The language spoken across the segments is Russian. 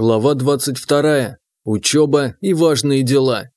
Глава 22. Учеба и важные дела.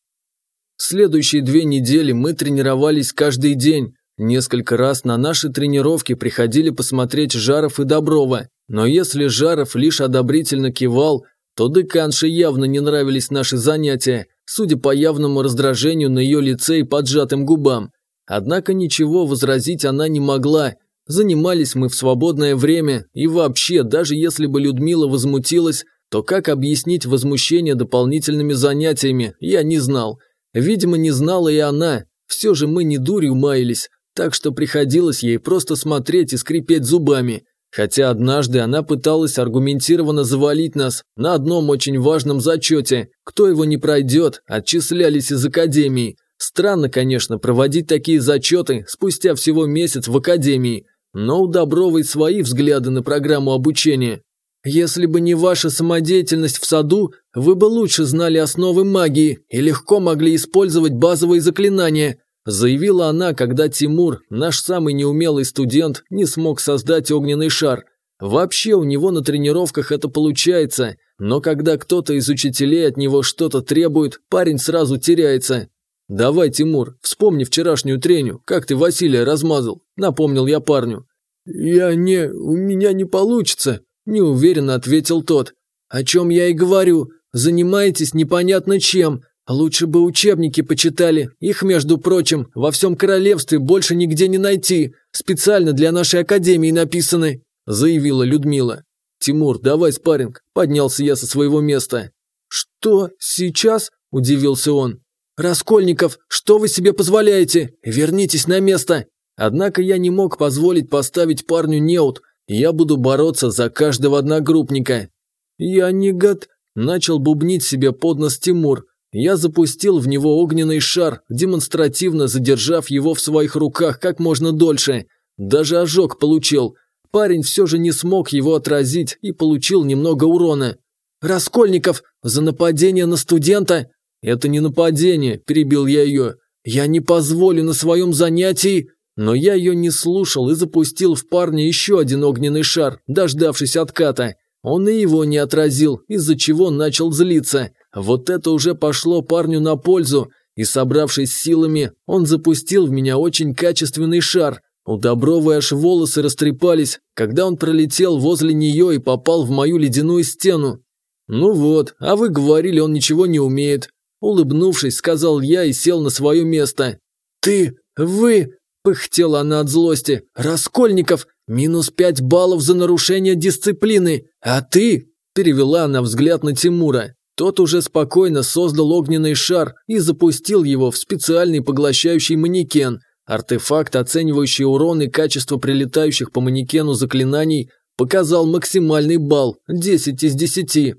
Следующие две недели мы тренировались каждый день. Несколько раз на наши тренировки приходили посмотреть Жаров и Доброва. Но если Жаров лишь одобрительно кивал, то деканше явно не нравились наши занятия, судя по явному раздражению на ее лице и поджатым губам. Однако ничего возразить она не могла. Занимались мы в свободное время, и вообще, даже если бы Людмила возмутилась, то как объяснить возмущение дополнительными занятиями, я не знал. Видимо, не знала и она. Все же мы не дурью маялись, так что приходилось ей просто смотреть и скрипеть зубами. Хотя однажды она пыталась аргументированно завалить нас на одном очень важном зачете. Кто его не пройдет, отчислялись из академии. Странно, конечно, проводить такие зачеты спустя всего месяц в академии. Но у Добровой свои взгляды на программу обучения. Если бы не ваша самодеятельность в саду, вы бы лучше знали основы магии и легко могли использовать базовые заклинания, заявила она, когда Тимур, наш самый неумелый студент, не смог создать огненный шар. Вообще у него на тренировках это получается, но когда кто-то из учителей от него что-то требует, парень сразу теряется. «Давай, Тимур, вспомни вчерашнюю треню, как ты Василия размазал», – напомнил я парню. «Я не... у меня не получится», Неуверенно ответил тот. О чем я и говорю. Занимаетесь непонятно чем. Лучше бы учебники почитали. Их, между прочим, во всем королевстве больше нигде не найти. Специально для нашей академии написаны», – заявила Людмила. «Тимур, давай спарринг», – поднялся я со своего места. «Что, сейчас?» – удивился он. «Раскольников, что вы себе позволяете? Вернитесь на место!» Однако я не мог позволить поставить парню неуд, я буду бороться за каждого одногруппника. Я не гад... Начал бубнить себе под нос Тимур. Я запустил в него огненный шар, демонстративно задержав его в своих руках как можно дольше. Даже ожог получил. Парень все же не смог его отразить и получил немного урона. «Раскольников, за нападение на студента?» «Это не нападение», – перебил я ее. «Я не позволю на своем занятии...» Но я ее не слушал и запустил в парня еще один огненный шар, дождавшись отката. Он и его не отразил, из-за чего начал злиться. Вот это уже пошло парню на пользу, и, собравшись силами, он запустил в меня очень качественный шар. У Добровой аж волосы растрепались, когда он пролетел возле нее и попал в мою ледяную стену. «Ну вот, а вы говорили, он ничего не умеет», – улыбнувшись, сказал я и сел на свое место. «Ты, вы, Пыхтела она от злости. «Раскольников! Минус пять баллов за нарушение дисциплины! А ты?» Перевела она взгляд на Тимура. Тот уже спокойно создал огненный шар и запустил его в специальный поглощающий манекен. Артефакт, оценивающий урон и качество прилетающих по манекену заклинаний, показал максимальный балл – 10 из 10.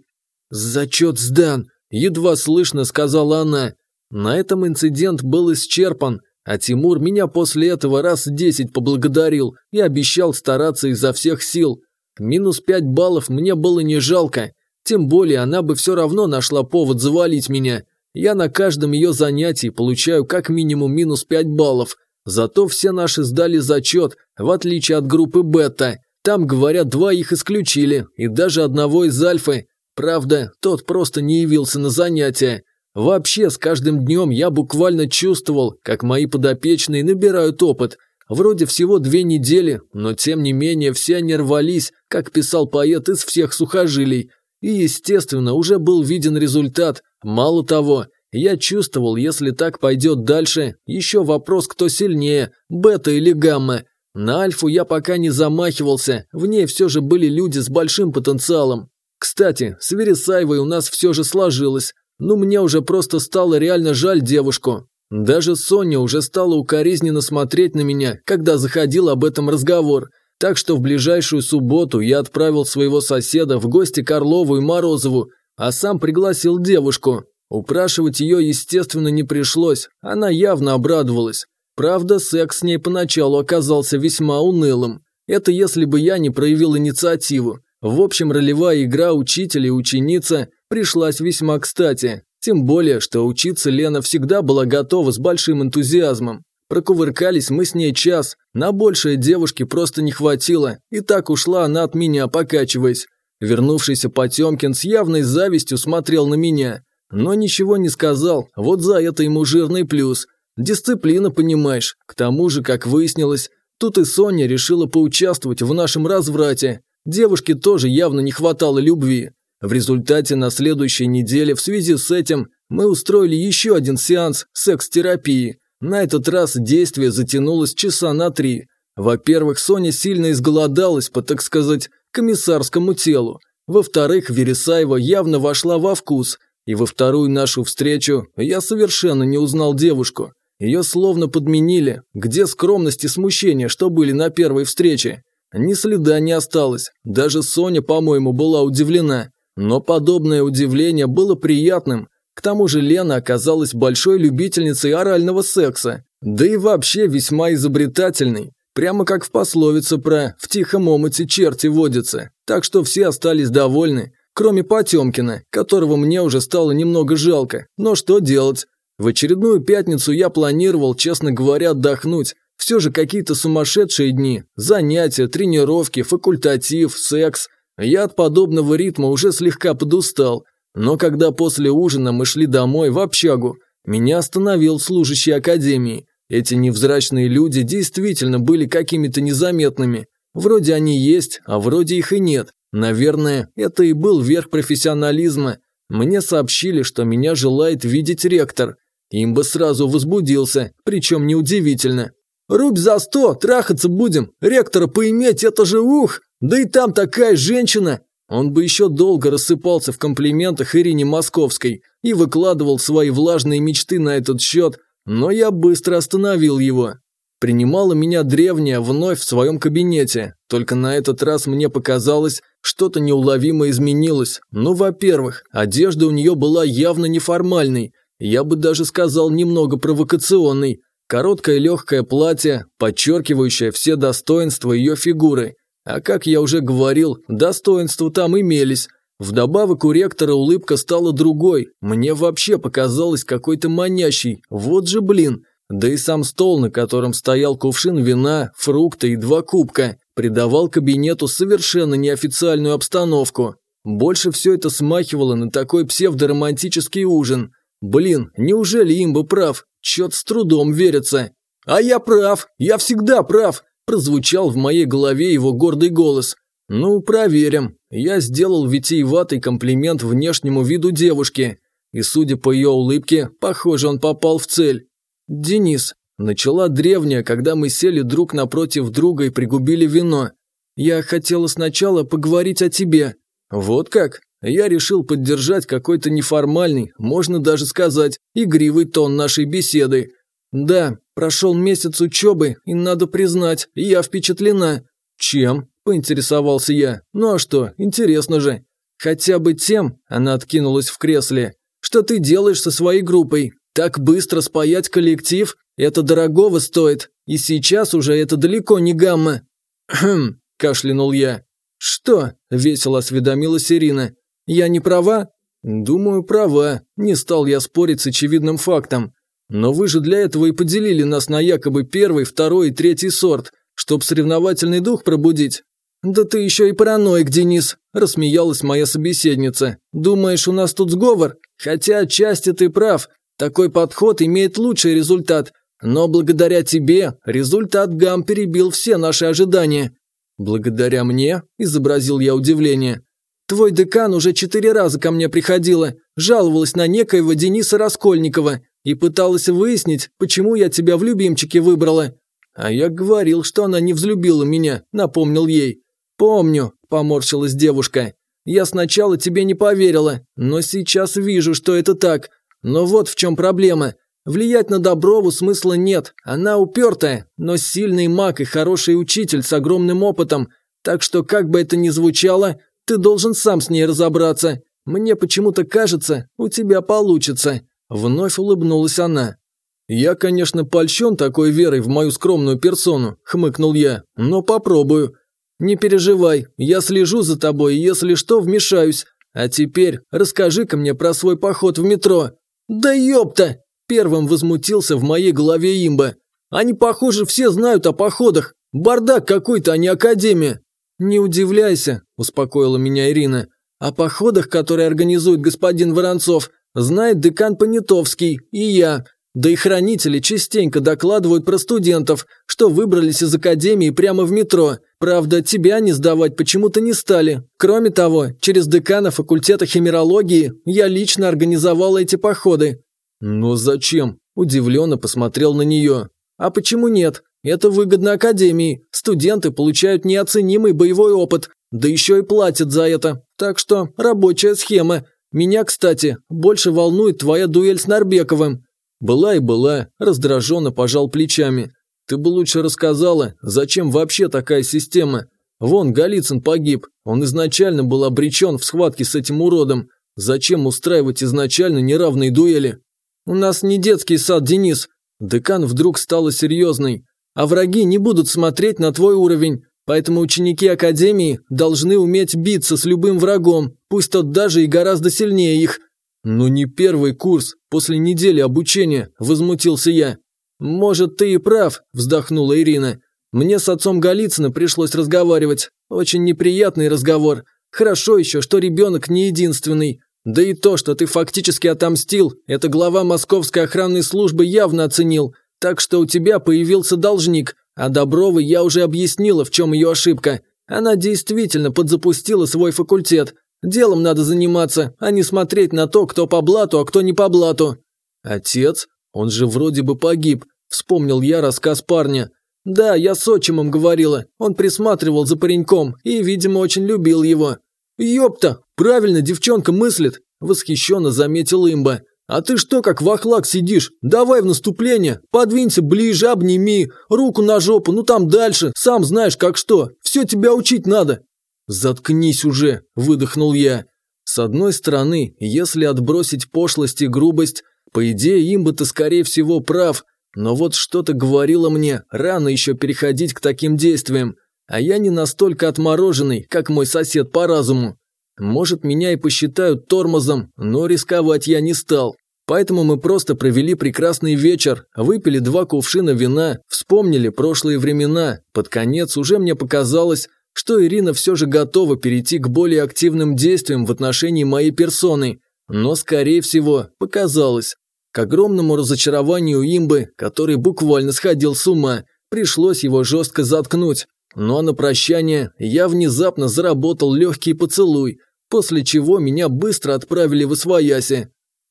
«Зачет сдан», – едва слышно сказала она. На этом инцидент был исчерпан – а Тимур меня после этого раз десять поблагодарил и обещал стараться изо всех сил. Минус пять баллов мне было не жалко, тем более она бы все равно нашла повод завалить меня. Я на каждом ее занятии получаю как минимум минус пять баллов, зато все наши сдали зачет, в отличие от группы бета. Там, говорят, два их исключили, и даже одного из альфы. Правда, тот просто не явился на занятия. Вообще, с каждым днем я буквально чувствовал, как мои подопечные набирают опыт. Вроде всего две недели, но тем не менее все они рвались, как писал поэт, из всех сухожилий. И, естественно, уже был виден результат. Мало того, я чувствовал, если так пойдет дальше, еще вопрос, кто сильнее, бета или гамма. На альфу я пока не замахивался, в ней все же были люди с большим потенциалом. Кстати, с Вересаевой у нас все же сложилось. Ну, мне уже просто стало реально жаль девушку. Даже Соня уже стала укоризненно смотреть на меня, когда заходил об этом разговор. Так что в ближайшую субботу я отправил своего соседа в гости Карлову и Морозову, а сам пригласил девушку. Упрашивать ее, естественно, не пришлось, она явно обрадовалась. Правда, секс с ней поначалу оказался весьма унылым. Это если бы я не проявил инициативу. В общем, ролевая игра учителя и ученица пришлась весьма кстати. Тем более, что учиться Лена всегда была готова с большим энтузиазмом. Прокувыркались мы с ней час, на большее девушки просто не хватило, и так ушла она от меня, покачиваясь. Вернувшийся Потемкин с явной завистью смотрел на меня, но ничего не сказал, вот за это ему жирный плюс. Дисциплина, понимаешь, к тому же, как выяснилось, тут и Соня решила поучаствовать в нашем разврате. Девушке тоже явно не хватало любви. В результате на следующей неделе в связи с этим мы устроили еще один сеанс секс-терапии. На этот раз действие затянулось часа на три. Во-первых, Соня сильно изголодалась по, так сказать, комиссарскому телу. Во-вторых, Вересаева явно вошла во вкус. И во вторую нашу встречу я совершенно не узнал девушку. Ее словно подменили. Где скромность и смущение, что были на первой встрече? Ни следа не осталось. Даже Соня, по-моему, была удивлена. Но подобное удивление было приятным. К тому же Лена оказалась большой любительницей орального секса. Да и вообще весьма изобретательной. Прямо как в пословице про «в тихом омуте черти водятся». Так что все остались довольны, кроме Потемкина, которого мне уже стало немного жалко. Но что делать? В очередную пятницу я планировал, честно говоря, отдохнуть. Все же какие-то сумасшедшие дни. Занятия, тренировки, факультатив, секс. Я от подобного ритма уже слегка подустал. Но когда после ужина мы шли домой в общагу, меня остановил служащий академии. Эти невзрачные люди действительно были какими-то незаметными. Вроде они есть, а вроде их и нет. Наверное, это и был верх профессионализма. Мне сообщили, что меня желает видеть ректор. Им бы сразу возбудился, причем неудивительно. «Рубь за сто, трахаться будем, ректора поиметь, это же ух! Да и там такая женщина!» Он бы еще долго рассыпался в комплиментах Ирине Московской и выкладывал свои влажные мечты на этот счет, но я быстро остановил его. Принимала меня древняя вновь в своем кабинете, только на этот раз мне показалось, что-то неуловимо изменилось. Ну, во-первых, одежда у нее была явно неформальной, я бы даже сказал немного провокационной. Короткое легкое платье, подчеркивающее все достоинства ее фигуры. А как я уже говорил, достоинства там имелись – Вдобавок у ректора улыбка стала другой, мне вообще показалось какой-то манящей, вот же блин. Да и сам стол, на котором стоял кувшин вина, фрукты и два кубка, придавал кабинету совершенно неофициальную обстановку. Больше все это смахивало на такой псевдоромантический ужин. Блин, неужели имба прав? Чет с трудом верится. А я прав, я всегда прав, прозвучал в моей голове его гордый голос. Ну, проверим. Я сделал витиеватый комплимент внешнему виду девушки, и, судя по ее улыбке, похоже, он попал в цель. «Денис», – начала древняя, когда мы сели друг напротив друга и пригубили вино. «Я хотела сначала поговорить о тебе». «Вот как?» Я решил поддержать какой-то неформальный, можно даже сказать, игривый тон нашей беседы. Да, прошел месяц учебы, и надо признать, я впечатлена. Чем? Поинтересовался я. Ну а что, интересно же. Хотя бы тем, она откинулась в кресле, что ты делаешь со своей группой. Так быстро спаять коллектив, это дорогого стоит. И сейчас уже это далеко не гамма. Хм, кашлянул я. Что? Весело осведомилась Ирина. Я не права? Думаю, права. Не стал я спорить с очевидным фактом. Но вы же для этого и поделили нас на якобы первый, второй и третий сорт, чтоб соревновательный дух пробудить. «Да ты еще и параноик, Денис», – рассмеялась моя собеседница. «Думаешь, у нас тут сговор? Хотя отчасти ты прав. Такой подход имеет лучший результат. Но благодаря тебе результат ГАМ перебил все наши ожидания». «Благодаря мне?» – изобразил я удивление. «Твой декан уже четыре раза ко мне приходила, жаловалась на некоего Дениса Раскольникова и пыталась выяснить, почему я тебя в любимчике выбрала». «А я говорил, что она не взлюбила меня», – напомнил ей. «Помню», – поморщилась девушка. «Я сначала тебе не поверила, но сейчас вижу, что это так. Но вот в чем проблема. Влиять на Доброву смысла нет. Она упертая, но сильный маг и хороший учитель с огромным опытом. Так что, как бы это ни звучало, ты должен сам с ней разобраться. Мне почему-то кажется, у тебя получится». Вновь улыбнулась она. «Я, конечно, польщен такой верой в мою скромную персону», – хмыкнул я, – «но попробую. «Не переживай, я слежу за тобой, если что, вмешаюсь. А теперь расскажи-ка мне про свой поход в метро». «Да ёпта!» – первым возмутился в моей голове имба. «Они, похоже, все знают о походах. Бардак какой-то, а не академия». «Не удивляйся», – успокоила меня Ирина. «О походах, которые организует господин Воронцов, знает декан Понятовский и я. Да и хранители частенько докладывают про студентов, что выбрались из академии прямо в метро. Правда, тебя не сдавать почему-то не стали. Кроме того, через декана факультета химерологии я лично организовала эти походы». «Но зачем?» – удивленно посмотрел на нее. «А почему нет? Это выгодно Академии. Студенты получают неоценимый боевой опыт, да еще и платят за это. Так что рабочая схема. Меня, кстати, больше волнует твоя дуэль с Нарбековым». «Была и была», – раздраженно пожал плечами. «Ты бы лучше рассказала, зачем вообще такая система? Вон, Голицын погиб, он изначально был обречен в схватке с этим уродом. Зачем устраивать изначально неравные дуэли?» «У нас не детский сад, Денис». Декан вдруг стала серьезной. «А враги не будут смотреть на твой уровень, поэтому ученики Академии должны уметь биться с любым врагом, пусть тот даже и гораздо сильнее их». «Ну не первый курс, после недели обучения», – возмутился я. «Может, ты и прав», – вздохнула Ирина. «Мне с отцом Голицына пришлось разговаривать. Очень неприятный разговор. Хорошо еще, что ребенок не единственный. Да и то, что ты фактически отомстил, это глава московской охранной службы явно оценил. Так что у тебя появился должник, а Добровой я уже объяснила, в чем ее ошибка. Она действительно подзапустила свой факультет, Делом надо заниматься, а не смотреть на то, кто по блату, а кто не по блату». «Отец? Он же вроде бы погиб», – вспомнил я рассказ парня. «Да, я с отчимом говорила. Он присматривал за пареньком и, видимо, очень любил его». «Ёпта, правильно девчонка мыслит», – восхищенно заметил имба. «А ты что, как вахлак сидишь? Давай в наступление, подвинься ближе, обними, руку на жопу, ну там дальше, сам знаешь как что, все тебя учить надо». «Заткнись уже!» – выдохнул я. С одной стороны, если отбросить пошлость и грубость, по идее, имба-то скорее всего прав, но вот что-то говорило мне, рано еще переходить к таким действиям, а я не настолько отмороженный, как мой сосед по разуму. Может, меня и посчитают тормозом, но рисковать я не стал. Поэтому мы просто провели прекрасный вечер, выпили два кувшина вина, вспомнили прошлые времена. Под конец уже мне показалось, что Ирина все же готова перейти к более активным действиям в отношении моей персоны, но, скорее всего, показалось. К огромному разочарованию имбы, который буквально сходил с ума, пришлось его жестко заткнуть. Но на прощание я внезапно заработал легкий поцелуй, после чего меня быстро отправили в Освояси.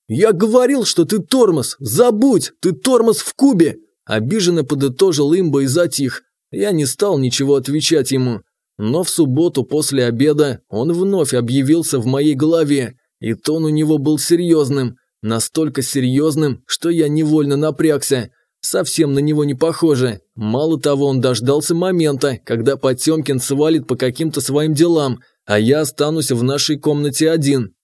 «Я говорил, что ты тормоз! Забудь! Ты тормоз в кубе!» Обиженно подытожил имба и затих. Я не стал ничего отвечать ему. Но в субботу после обеда он вновь объявился в моей голове, и тон у него был серьезным, настолько серьезным, что я невольно напрягся. Совсем на него не похоже. Мало того, он дождался момента, когда Потемкин свалит по каким-то своим делам, а я останусь в нашей комнате один.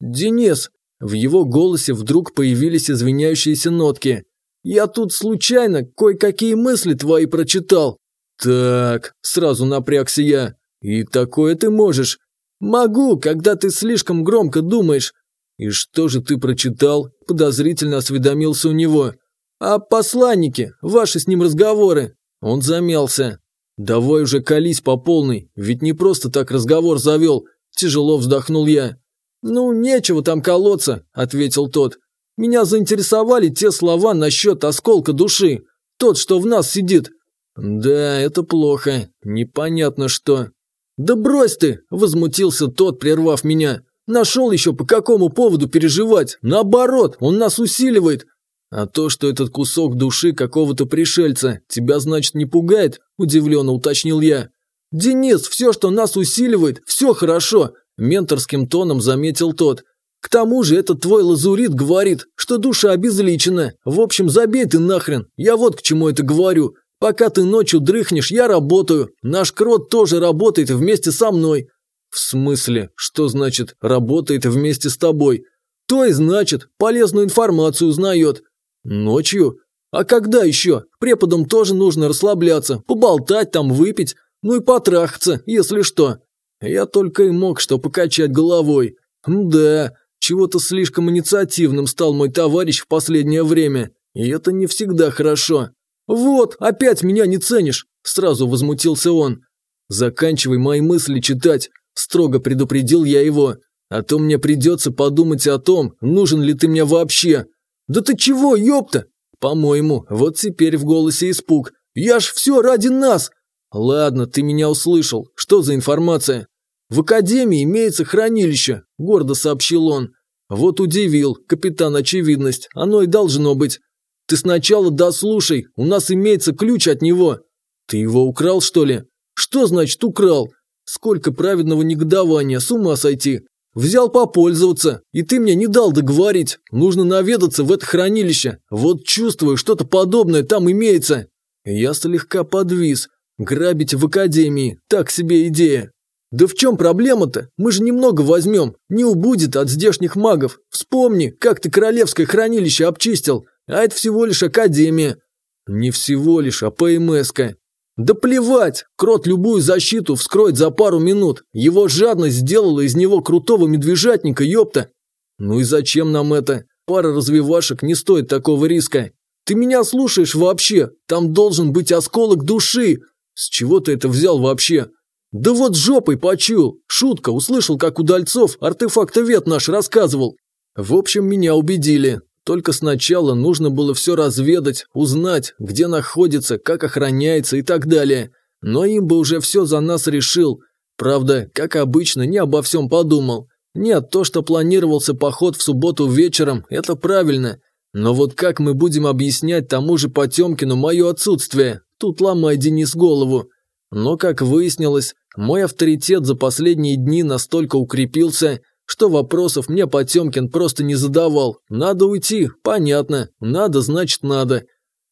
«Денис!» В его голосе вдруг появились извиняющиеся нотки. «Я тут случайно кое-какие мысли твои прочитал. «Так», – сразу напрягся я. «И такое ты можешь». «Могу, когда ты слишком громко думаешь». «И что же ты прочитал?» – подозрительно осведомился у него. «О посланнике, ваши с ним разговоры». Он замялся. «Давай уже колись по полной, ведь не просто так разговор завел», – тяжело вздохнул я. «Ну, нечего там колоться», – ответил тот. «Меня заинтересовали те слова насчет осколка души. Тот, что в нас сидит. «Да, это плохо. Непонятно что». «Да брось ты!» – возмутился тот, прервав меня. «Нашел еще по какому поводу переживать? Наоборот, он нас усиливает!» «А то, что этот кусок души какого-то пришельца, тебя, значит, не пугает?» – удивленно уточнил я. «Денис, все, что нас усиливает, все хорошо!» – менторским тоном заметил тот. «К тому же этот твой лазурит говорит, что душа обезличена. В общем, забей ты нахрен, я вот к чему это говорю. Пока ты ночью дрыхнешь, я работаю. Наш крот тоже работает вместе со мной». «В смысле? Что значит «работает вместе с тобой»?» «То и значит, полезную информацию узнает». «Ночью?» «А когда еще? Преподам тоже нужно расслабляться, поболтать там, выпить, ну и потрахаться, если что». Я только и мог что покачать головой. Да, чего-то слишком инициативным стал мой товарищ в последнее время, и это не всегда хорошо. «Вот, опять меня не ценишь!» – сразу возмутился он. Заканчивай мои мысли читать, строго предупредил я его. А то мне придется подумать о том, нужен ли ты мне вообще. Да ты чего, ёпта? По-моему, вот теперь в голосе испуг. Я ж все ради нас. Ладно, ты меня услышал. Что за информация? В академии имеется хранилище, гордо сообщил он. Вот удивил, капитан очевидность, оно и должно быть. Ты сначала дослушай, у нас имеется ключ от него. Ты его украл, что ли? Что значит украл? Сколько праведного негодования, с ума сойти. Взял попользоваться, и ты мне не дал договорить. Нужно наведаться в это хранилище. Вот чувствую, что-то подобное там имеется. Я слегка подвис. Грабить в академии – так себе идея. Да в чем проблема-то? Мы же немного возьмем. Не убудет от здешних магов. Вспомни, как ты королевское хранилище обчистил. А это всего лишь академия. Не всего лишь, а ПМС-ка. Да плевать, крот любую защиту вскроет за пару минут. Его жадность сделала из него крутого медвежатника, ёпта. Ну и зачем нам это? Пара развивашек не стоит такого риска. Ты меня слушаешь вообще? Там должен быть осколок души. С чего ты это взял вообще? Да вот жопой почуял. Шутка, услышал, как удальцов артефактовед наш рассказывал. В общем, меня убедили. Только сначала нужно было все разведать, узнать, где находится, как охраняется и так далее. Но им бы уже все за нас решил. Правда, как обычно, не обо всем подумал. Нет, то, что планировался поход в субботу вечером, это правильно. Но вот как мы будем объяснять тому же Потемкину мое отсутствие? Тут ломай, Денис, голову. Но, как выяснилось, мой авторитет за последние дни настолько укрепился, что вопросов мне Потемкин просто не задавал. Надо уйти, понятно. Надо, значит надо.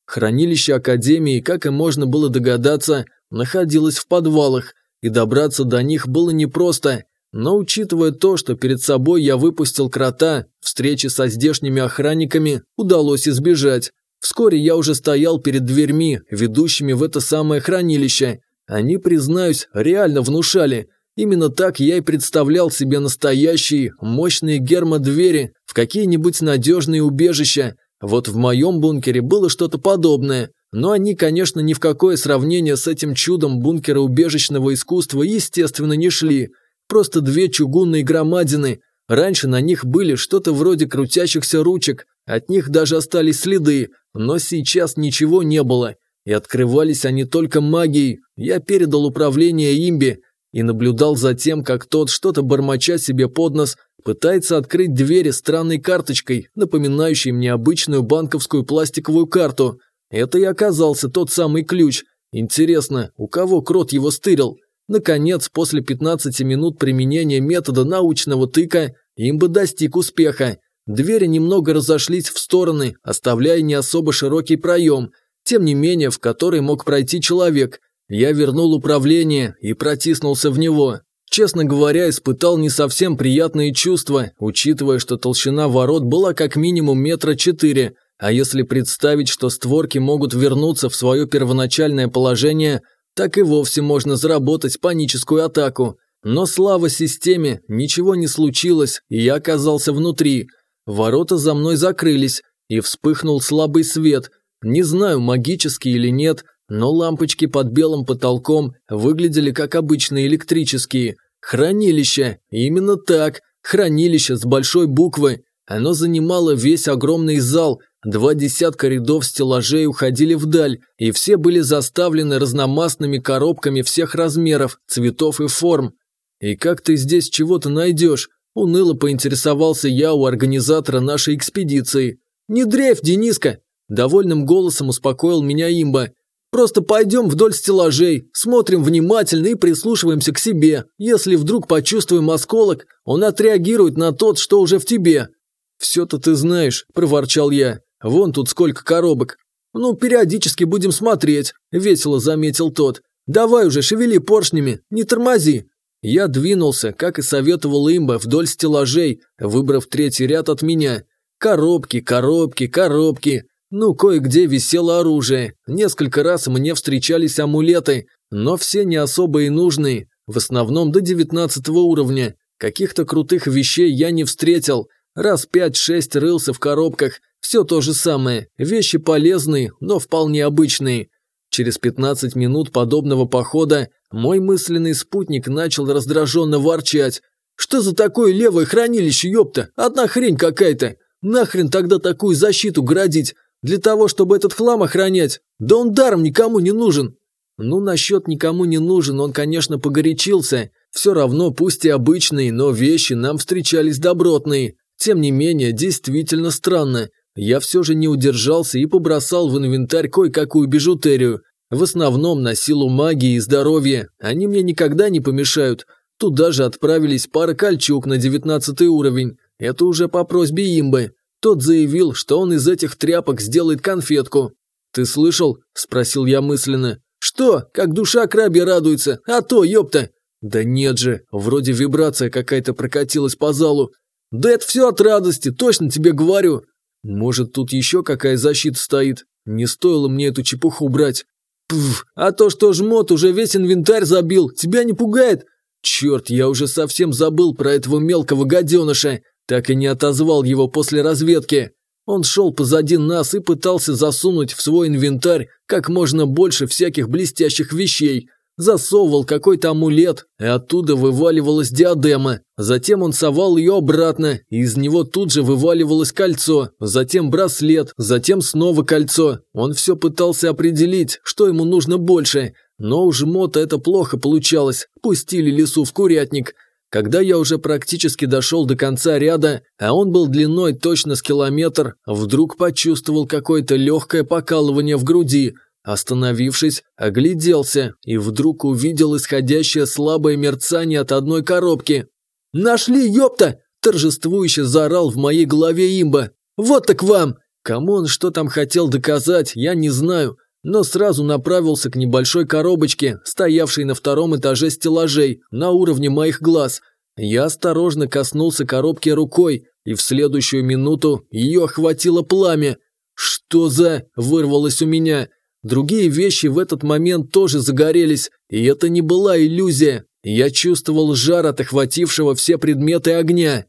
Хранилище Академии, как и можно было догадаться, находилось в подвалах, и добраться до них было непросто. Но учитывая то, что перед собой я выпустил крота, встречи со здешними охранниками удалось избежать. Вскоре я уже стоял перед дверьми, ведущими в это самое хранилище. Они, признаюсь, реально внушали. Именно так я и представлял себе настоящие, мощные гермодвери в какие-нибудь надежные убежища. Вот в моем бункере было что-то подобное. Но они, конечно, ни в какое сравнение с этим чудом бункера убежищного искусства, естественно, не шли. Просто две чугунные громадины. Раньше на них были что-то вроде крутящихся ручек, от них даже остались следы, но сейчас ничего не было. И открывались они только магией. Я передал управление имби, и наблюдал за тем, как тот, что-то бормоча себе под нос, пытается открыть двери странной карточкой, напоминающей мне обычную банковскую пластиковую карту. Это и оказался тот самый ключ. Интересно, у кого крот его стырил? Наконец, после 15 минут применения метода научного тыка, им бы достиг успеха. Двери немного разошлись в стороны, оставляя не особо широкий проем, тем не менее, в который мог пройти человек, я вернул управление и протиснулся в него. Честно говоря, испытал не совсем приятные чувства, учитывая, что толщина ворот была как минимум метра четыре, а если представить, что створки могут вернуться в свое первоначальное положение, так и вовсе можно заработать паническую атаку. Но слава системе, ничего не случилось, и я оказался внутри. Ворота за мной закрылись, и вспыхнул слабый свет. Не знаю, магический или нет, но лампочки под белым потолком выглядели как обычные электрические. Хранилище, именно так, хранилище с большой буквы. Оно занимало весь огромный зал, два десятка рядов стеллажей уходили вдаль, и все были заставлены разномастными коробками всех размеров, цветов и форм. «И как ты здесь чего-то найдешь?» – уныло поинтересовался я у организатора нашей экспедиции. «Не дрейф, Дениска!» – довольным голосом успокоил меня имба. Просто пойдем вдоль стеллажей, смотрим внимательно и прислушиваемся к себе. Если вдруг почувствуем осколок, он отреагирует на тот, что уже в тебе». «Все-то ты знаешь», – проворчал я. «Вон тут сколько коробок». «Ну, периодически будем смотреть», – весело заметил тот. «Давай уже, шевели поршнями, не тормози». Я двинулся, как и советовал имба, вдоль стеллажей, выбрав третий ряд от меня. Коробки, коробки, коробки. Ну, кое-где висело оружие, несколько раз мне встречались амулеты, но все не особо и нужные, в основном до девятнадцатого уровня. Каких-то крутых вещей я не встретил, раз пять-шесть рылся в коробках, все то же самое, вещи полезные, но вполне обычные. Через 15 минут подобного похода мой мысленный спутник начал раздраженно ворчать. «Что за такое левое хранилище, ёпта? Одна хрень какая-то! Нахрен тогда такую защиту градить? Для того, чтобы этот хлам охранять? Да он даром никому не нужен!» Ну, насчет никому не нужен, он, конечно, погорячился. Все равно, пусть и обычные, но вещи нам встречались добротные. Тем не менее, действительно странно. Я все же не удержался и побросал в инвентарь кое-какую бижутерию. В основном на силу магии и здоровья. Они мне никогда не помешают. Туда же отправились пара кольчуг на девятнадцатый уровень. Это уже по просьбе имбы. Тот заявил, что он из этих тряпок сделает конфетку. «Ты слышал?» – спросил я мысленно. «Что? Как душа краби радуется? А то, ёпта!» «Да нет же, вроде вибрация какая-то прокатилась по залу. Да это все от радости, точно тебе говорю!» Может, тут еще какая защита стоит? Не стоило мне эту чепуху брать. Пф, а то, что жмот уже весь инвентарь забил, тебя не пугает? Черт, я уже совсем забыл про этого мелкого гаденыша. Так и не отозвал его после разведки. Он шел позади нас и пытался засунуть в свой инвентарь как можно больше всяких блестящих вещей засовывал какой-то амулет, и оттуда вываливалась диадема. Затем он совал ее обратно, и из него тут же вываливалось кольцо, затем браслет, затем снова кольцо. Он все пытался определить, что ему нужно больше, но у жмота это плохо получалось, пустили лесу в курятник. Когда я уже практически дошел до конца ряда, а он был длиной точно с километр, вдруг почувствовал какое-то легкое покалывание в груди – Остановившись, огляделся и вдруг увидел исходящее слабое мерцание от одной коробки. «Нашли, ёпта!» – торжествующе заорал в моей голове имба. «Вот так вам!» Кому он что там хотел доказать, я не знаю, но сразу направился к небольшой коробочке, стоявшей на втором этаже стеллажей, на уровне моих глаз. Я осторожно коснулся коробки рукой, и в следующую минуту ее охватило пламя. «Что за...» – вырвалось у меня – Другие вещи в этот момент тоже загорелись, и это не была иллюзия. Я чувствовал жар от охватившего все предметы огня.